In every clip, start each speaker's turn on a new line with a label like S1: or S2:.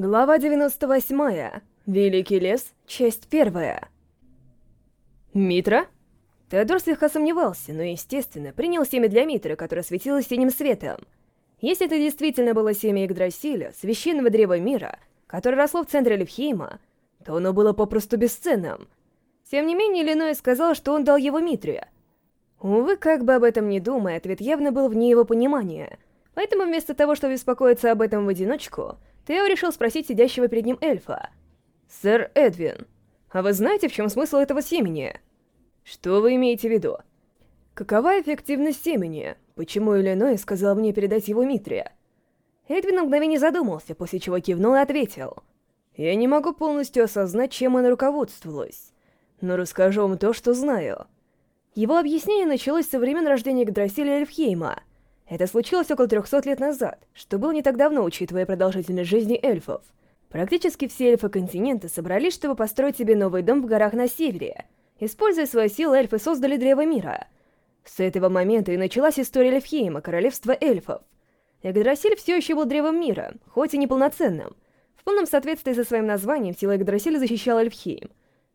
S1: Глава 98. Великий лес. Часть первая. Митра? Теодор слегка сомневался, но, естественно, принял семя для Митры, которое светилось синим светом. Если это действительно было семя Игдрасиля, священного древа мира, которое росло в центре Левхейма, то оно было попросту бесценным. Тем не менее, Иллиной сказал, что он дал его Митре. Увы, как бы об этом ни думая, ответ явно был вне его понимания. Поэтому вместо того, чтобы беспокоиться об этом в одиночку, Тео решил спросить сидящего перед ним эльфа. «Сэр Эдвин, а вы знаете, в чем смысл этого семени?» «Что вы имеете в виду?» «Какова эффективность семени? Почему Иллиной сказал мне передать его Митре?» Эдвин на мгновение задумался, после чего кивнул и ответил. «Я не могу полностью осознать, чем она руководствовалась, но расскажу вам то, что знаю». Его объяснение началось со времен рождения Гдрасиля Эльфхейма — это случилось около 300 лет назад, что было не так давно, учитывая продолжительность жизни эльфов. Практически все эльфы континента собрались, чтобы построить себе новый дом в горах на севере. Используя свою силу, эльфы создали Древо Мира. С этого момента и началась история Левхейма, королевства эльфов. Игдрасиль все еще был Древом Мира, хоть и неполноценным. В полном соответствии со своим названием, сила Игдрасиля защищала Эльфхейм.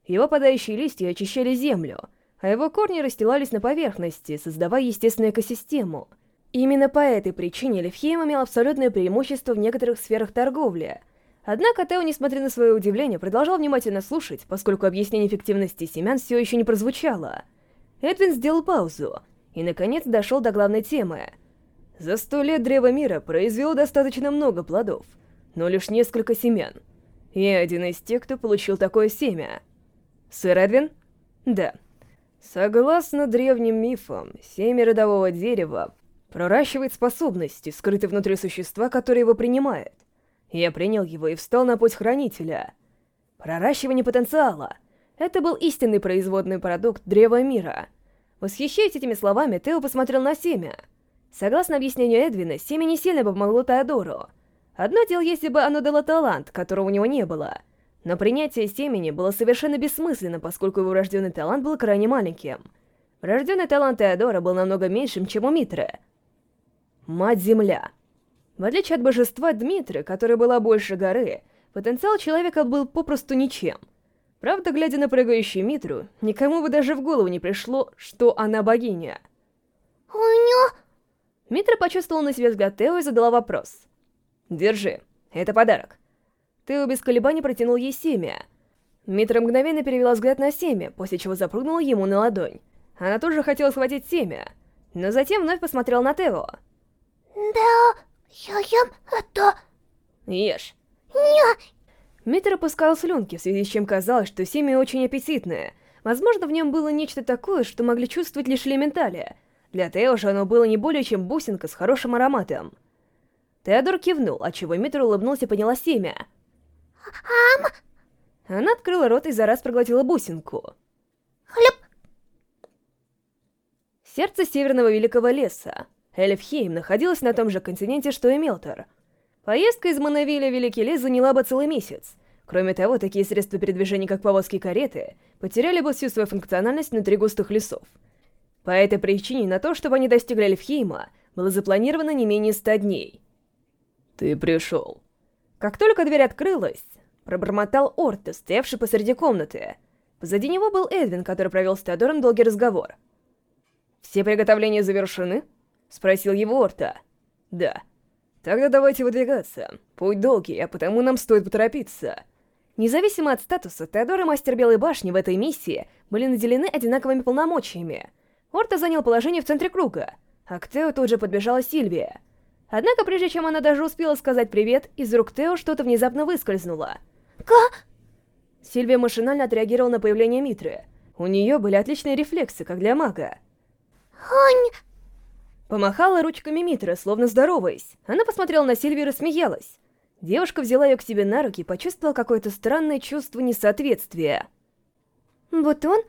S1: Его падающие листья очищали землю, а его корни расстилались на поверхности, создавая естественную экосистему — Именно по этой причине Левхейм имел абсолютное преимущество в некоторых сферах торговли. Однако Тео, несмотря на свое удивление, продолжал внимательно слушать, поскольку объяснение эффективности семян все еще не прозвучало. Эдвин сделал паузу и, наконец, дошел до главной темы. За сто лет Древо Мира произвело достаточно много плодов, но лишь несколько семян. Я один из тех, кто получил такое семя. Сэр Эдвин? Да. Согласно древним мифам, семя родового дерева проращивает способности, скрытые внутри существа, которое его принимает. Я принял его и встал на путь Хранителя. Проращивание потенциала. Это был истинный производный продукт Древа Мира. Восхищаясь этими словами, Тео посмотрел на семя. Согласно объяснению Эдвина, семя не сильно помогло Теодору. Одно дело, если бы оно дало талант, которого у него не было. Но принятие семени было совершенно бессмысленно, поскольку его врожденный талант был крайне маленьким. Врожденный талант Теодора был намного меньшим, чем у Митры — Мать-Земля. В отличие от божества Дмитрия, которая была больше горы, потенциал человека был попросту ничем. Правда, глядя на прыгающую Митру, никому бы даже в голову не пришло, что она богиня.
S2: «Уня...»
S1: Митра почувствовала на себе взгляд Тео и задала вопрос. «Держи, это подарок». Тео без колебаний протянул ей семя. Митра мгновенно перевела взгляд на семя, после чего запрыгнула ему на ладонь. Она тут же хотела схватить семя, но затем вновь посмотрела на Тео.
S2: Да, я ем это.
S1: Ешь.
S2: Ня.
S1: Митр опускал слюнки, в связи с чем казалось, что семя очень аппетитное. Возможно, в нем было нечто такое, что могли чувствовать лишь элементали. Для Тео же оно было не более чем бусинка с хорошим ароматом. Теодор кивнул, отчего Митр улыбнулся и поняла семя.
S2: Ам!
S1: Она открыла рот и за раз проглотила бусинку.
S2: Хлеб!
S1: Сердце северного великого леса. Эльфхейм находилась на том же континенте, что и Мелтор. Поездка из Моновиля в Великий Лес заняла бы целый месяц. Кроме того, такие средства передвижения, как повозки и кареты, потеряли бы всю свою функциональность внутри густых лесов. По этой причине на то, чтобы они достигли Эльфхейма, было запланировано не менее ста дней. «Ты пришел». Как только дверь открылась, пробормотал Орта, стоявший посреди комнаты. Позади него был Эдвин, который провел с Теодором долгий разговор. «Все приготовления завершены?» Спросил его Орта. Да. Тогда давайте выдвигаться. Путь долгий, а потому нам стоит поторопиться. Независимо от статуса, Теодор и Мастер Белой Башни в этой миссии были наделены одинаковыми полномочиями. Орта занял положение в центре круга, а к Тео тут же подбежала Сильвия. Однако, прежде чем она даже успела сказать привет, из рук Тео что-то внезапно выскользнуло.
S2: «Ка...»
S1: Сильвия машинально отреагировала на появление Митры. У нее были отличные рефлексы, как для мага.
S2: «Ань...»
S1: Помахала ручками Митра, словно здороваясь. Она посмотрела на Сильвию и рассмеялась. Девушка взяла ее к себе на руки и почувствовала какое-то странное чувство несоответствия.
S2: «Вот он?»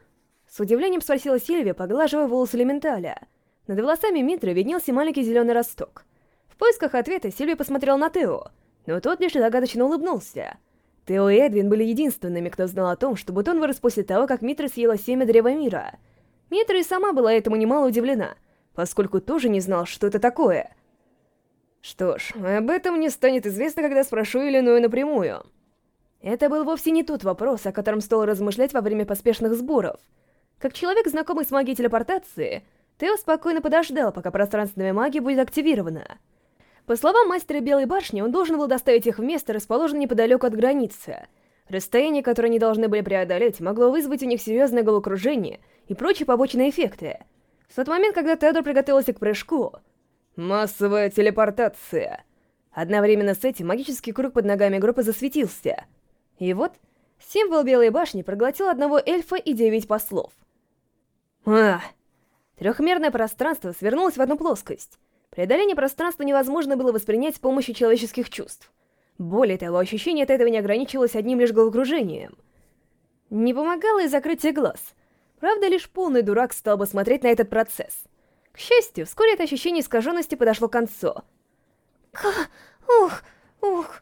S1: С удивлением спросила Сильвия, поглаживая волосы элементаля. Над волосами Митры виднелся маленький зеленый росток. В поисках ответа Сильвия посмотрела на Тео, но тот лишь загадочно улыбнулся. Тео и Эдвин были единственными, кто знал о том, что бутон вырос после того, как Митра съела семя Древа Мира. Митра и сама была этому немало удивлена — поскольку тоже не знал, что это такое. Что ж, об этом мне станет известно, когда спрошу Иллиную напрямую. Это был вовсе не тот вопрос, о котором стоило размышлять во время поспешных сборов. Как человек, знакомый с магией телепортации, Тео спокойно подождал, пока пространственная магия будет активирована. По словам мастера Белой Башни, он должен был доставить их в место, расположенное неподалеку от границы. Расстояние, которое они должны были преодолеть, могло вызвать у них серьезное головокружение и прочие побочные эффекты. В тот момент, когда Теодор приготовился к прыжку... Массовая телепортация! Одновременно с этим магический круг под ногами группы засветился. И вот, символ Белой Башни проглотил одного эльфа и девять послов. Ах! Трехмерное пространство свернулось в одну плоскость. Преодоление пространства невозможно было воспринять с помощью человеческих чувств. Более того, ощущение от этого не ограничивалось одним лишь головокружением. Не помогало и закрытие глаз. Правда, лишь полный дурак стал бы смотреть на этот процесс. К счастью, вскоре это ощущение искаженности подошло к концу.
S2: К... Ух, ух.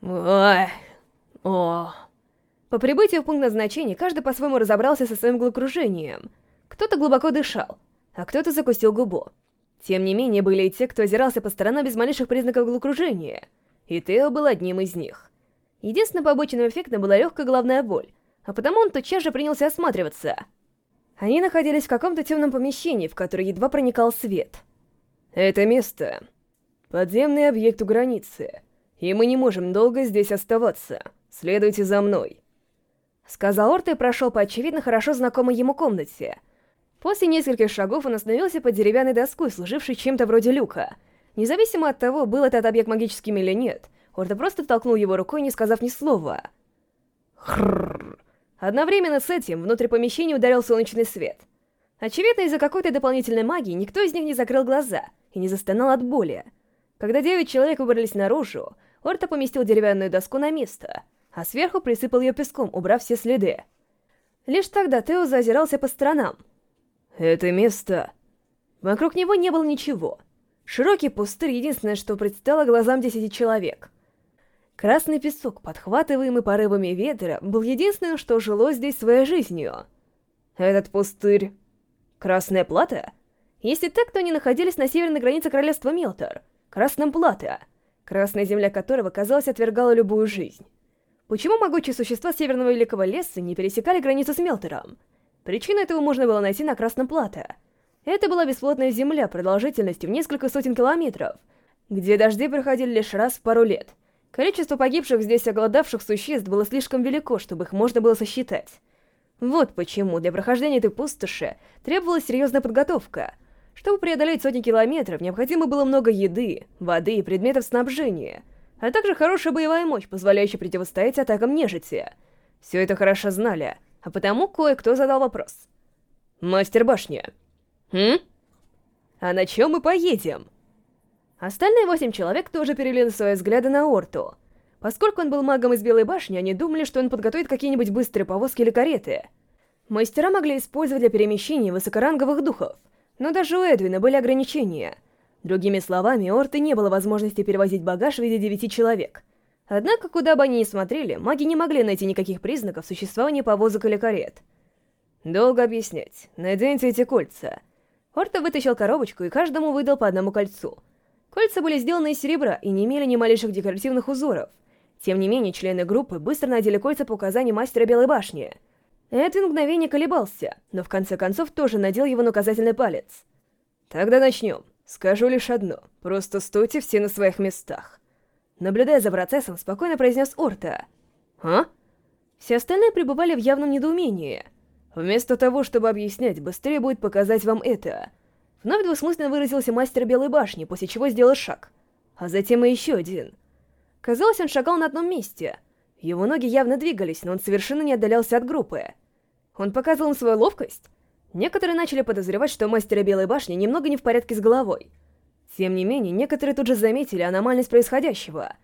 S1: Ой. О. По прибытию в пункт назначения, каждый по-своему разобрался со своим головокружением. Кто-то глубоко дышал, а кто-то закусил губу. Тем не менее, были и те, кто озирался по сторонам без малейших признаков головокружения. И Тео был одним из них. Единственным побочным эффектом была легкая головная боль, а потому он тотчас же принялся осматриваться. Они находились в каком-то темном помещении, в которое едва проникал свет. Это место — подземный объект у границы, и мы не можем долго здесь оставаться. Следуйте за мной. Сказал Орта и прошел по очевидно хорошо знакомой ему комнате — После нескольких шагов он остановился под деревянной доской, служившей чем-то вроде люка. Независимо от того, был этот объект магическим или нет, Орда просто толкнул его рукой, не сказав ни слова. Хрррр. Одновременно с этим внутрь помещения ударил солнечный свет. Очевидно, из-за какой-то дополнительной магии никто из них не закрыл глаза и не застонал от боли. Когда девять человек выбрались наружу, Орта поместил деревянную доску на место, а сверху присыпал ее песком, убрав все следы. Лишь тогда Тео заозирался по сторонам — это место... Вокруг него не было ничего. Широкий пустырь — единственное, что предстало глазам десяти человек. Красный песок, подхватываемый порывами ветра, был единственным, что жило здесь своей жизнью. Этот пустырь... Красная плата? Если так, то они находились на северной границе королевства Милтор, Красном Плата, красная земля которого, казалось, отвергала любую жизнь. Почему могучие существа Северного Великого Леса не пересекали границу с Мелтором? Причину этого можно было найти на Красном Плато. Это была бесплотная земля продолжительностью в несколько сотен километров, где дожди проходили лишь раз в пару лет. Количество погибших здесь оголодавших существ было слишком велико, чтобы их можно было сосчитать. Вот почему для прохождения этой пустоши требовалась серьезная подготовка. Чтобы преодолеть сотни километров, необходимо было много еды, воды и предметов снабжения, а также хорошая боевая мощь, позволяющая противостоять атакам нежити. Все это хорошо знали — а потому кое-кто задал вопрос. «Мастер башни, хм? А на чем мы поедем?» Остальные восемь человек тоже перевели свои взгляды на Орту. Поскольку он был магом из Белой башни, они думали, что он подготовит какие-нибудь быстрые повозки или кареты. Мастера могли использовать для перемещения высокоранговых духов, но даже у Эдвина были ограничения. Другими словами, у Орты не было возможности перевозить багаж в виде девяти человек — Однако, куда бы они ни смотрели, маги не могли найти никаких признаков существования повозок или карет. Долго объяснять. Наденьте эти кольца. Орто вытащил коробочку и каждому выдал по одному кольцу. Кольца были сделаны из серебра и не имели ни малейших декоративных узоров. Тем не менее, члены группы быстро надели кольца по указанию мастера Белой Башни. Эдвин мгновение колебался, но в конце концов тоже надел его на указательный палец. Тогда начнем. Скажу лишь одно. Просто стойте все на своих местах. Наблюдая за процессом, спокойно произнес Орта. «А?» Все остальные пребывали в явном недоумении. Вместо того, чтобы объяснять, быстрее будет показать вам это. Вновь двусмысленно выразился мастер Белой Башни, после чего сделал шаг. А затем и еще один. Казалось, он шагал на одном месте. Его ноги явно двигались, но он совершенно не отдалялся от группы. Он показывал им свою ловкость. Некоторые начали подозревать, что мастера Белой Башни немного не в порядке с головой. Тем не менее, некоторые тут же заметили аномальность происходящего.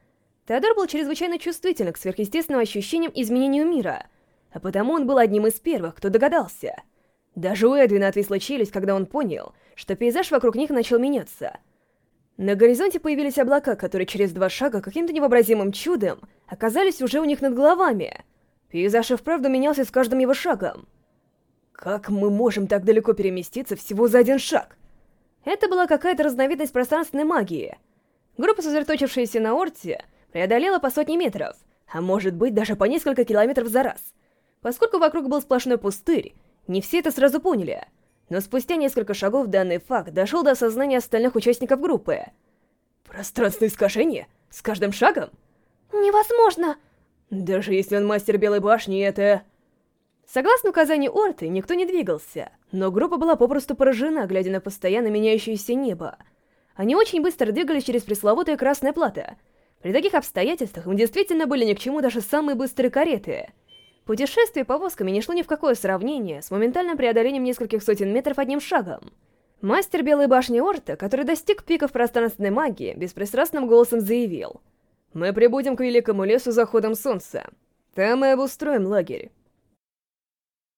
S1: Теодор был чрезвычайно чувствителен к сверхъестественным ощущениям изменению мира, а потому он был одним из первых, кто догадался. Даже у Эдвина отвисла челюсть, когда он понял, что пейзаж вокруг них начал меняться. На горизонте появились облака, которые через два шага каким-то невообразимым чудом оказались уже у них над головами. Пейзаж и вправду менялся с каждым его шагом. Как мы можем так далеко переместиться всего за один шаг? Это была какая-то разновидность пространственной магии. Группа, сосредоточившаяся на Орте, преодолела по сотни метров, а может быть даже по несколько километров за раз. Поскольку вокруг был сплошной пустырь, не все это сразу поняли. Но спустя несколько шагов данный факт дошел до осознания остальных участников группы. Пространственное искажение? С каждым шагом?
S2: Невозможно!
S1: Даже если он мастер Белой Башни, это... Согласно указанию Орты, никто не двигался, но группа была попросту поражена, глядя на постоянно меняющееся небо. Они очень быстро двигались через пресловутое Красное Плато. При таких обстоятельствах им действительно были ни к чему даже самые быстрые кареты. Путешествие повозками не шло ни в какое сравнение с моментальным преодолением нескольких сотен метров одним шагом. Мастер Белой Башни Орта, который достиг пиков пространственной магии, беспристрастным голосом заявил. «Мы прибудем к Великому Лесу заходом солнца. Там мы обустроим лагерь.